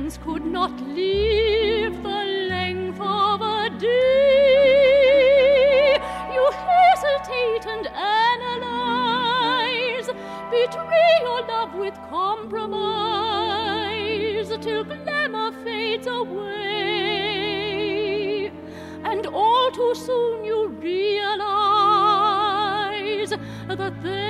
hands could not live the length of a day. You hesitate and analyze, betray your love with compromise till glamour fades away, and all too soon you realize that there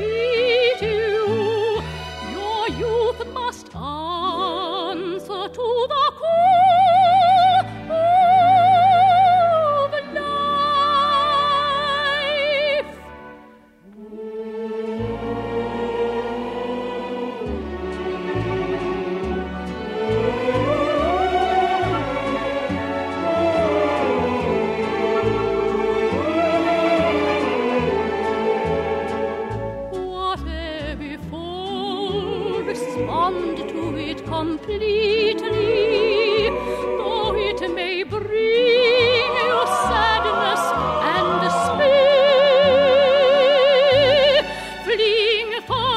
be respond to it completely, though it may bring you sadness and despair. Fleeing for